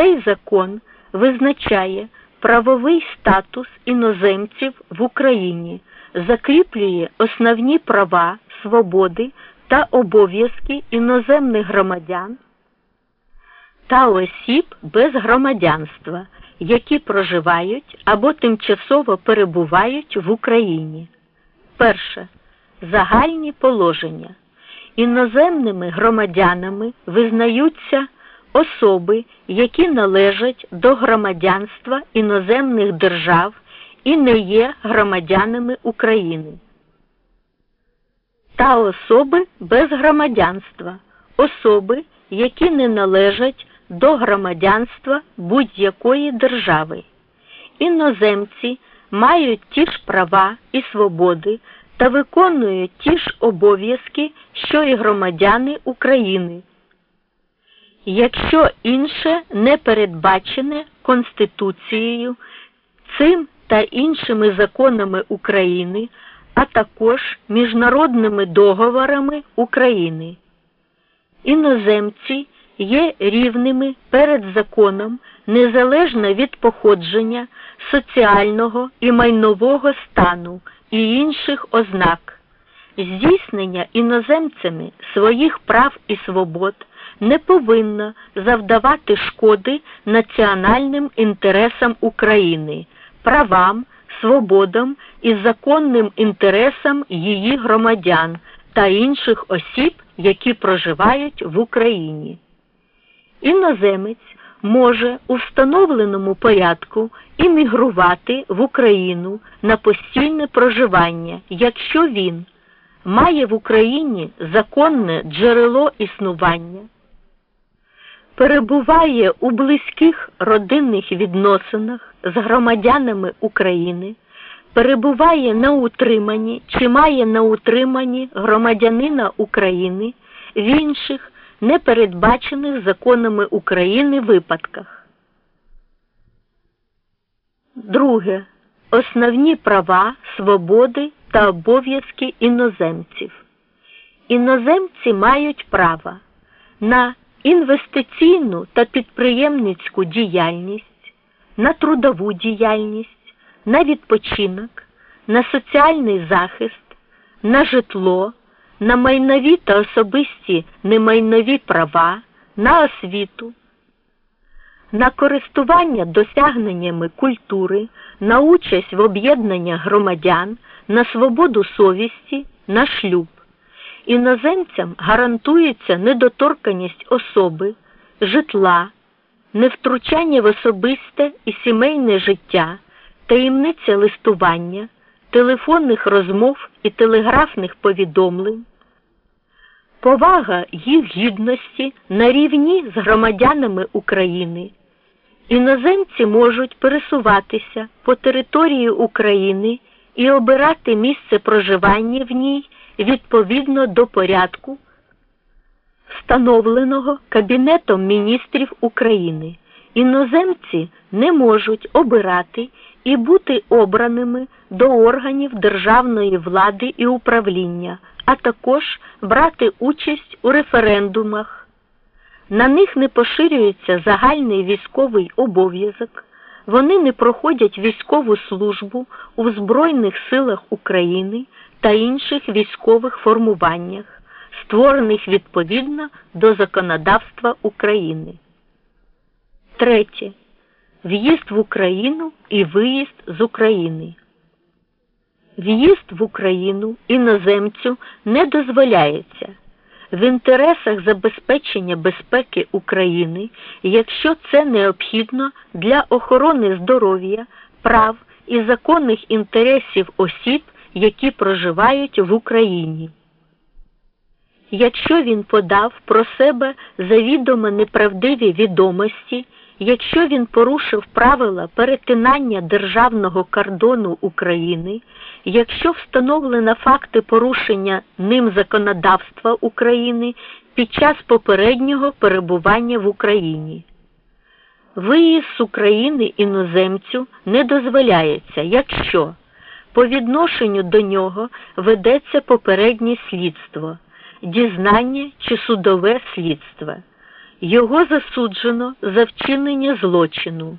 Цей закон визначає правовий статус іноземців в Україні, закріплює основні права, свободи та обов'язки іноземних громадян та осіб без громадянства, які проживають або тимчасово перебувають в Україні. Перше. Загальні положення. Іноземними громадянами визнаються особи, які належать до громадянства іноземних держав і не є громадянами України. Та особи без громадянства, особи, які не належать до громадянства будь-якої держави. Іноземці мають ті ж права і свободи та виконують ті ж обов'язки, що і громадяни України. Якщо інше не передбачене Конституцією, цим та іншими законами України, а також міжнародними договорами України. Іноземці є рівними перед законом незалежно від походження, соціального і майнового стану і інших ознак. Здійснення іноземцями своїх прав і свобод не повинно завдавати шкоди національним інтересам України, правам, свободам і законним інтересам її громадян та інших осіб, які проживають в Україні. Іноземець може у встановленому порядку іммігрувати в Україну на постійне проживання, якщо він має в Україні законне джерело існування, перебуває у близьких родинних відносинах з громадянами України, перебуває на утриманні чи має на утриманні громадянина України в інших непередбачених законами України випадках. Друге. Основні права, свободи та обов'язки іноземців. Іноземці мають право на інвестиційну та підприємницьку діяльність, на трудову діяльність, на відпочинок, на соціальний захист, на житло, на майнові та особисті немайнові права, на освіту, на користування досягненнями культури, на участь в об'єднаннях громадян, на свободу совісті, на шлюб. Іноземцям гарантується недоторканість особи, житла, невтручання в особисте і сімейне життя, таємниця листування, телефонних розмов і телеграфних повідомлень, повага їх гідності на рівні з громадянами України. Іноземці можуть пересуватися по території України і обирати місце проживання в ній відповідно до порядку, встановленого Кабінетом міністрів України. Іноземці не можуть обирати і бути обраними до органів державної влади і управління, а також брати участь у референдумах. На них не поширюється загальний військовий обов'язок, вони не проходять військову службу у Збройних силах України та інших військових формуваннях, створених відповідно до законодавства України. Третє. В'їзд в Україну і виїзд з України. В'їзд в Україну іноземцю не дозволяється в інтересах забезпечення безпеки України, якщо це необхідно для охорони здоров'я, прав і законних інтересів осіб, які проживають в Україні. Якщо він подав про себе завідомо неправдиві відомості, якщо він порушив правила перетинання державного кордону України, якщо встановлено факти порушення ним законодавства України під час попереднього перебування в Україні. Виїзд з України іноземцю не дозволяється, якщо по відношенню до нього ведеться попереднє слідство, дізнання чи судове слідство Його засуджено за вчинення злочину.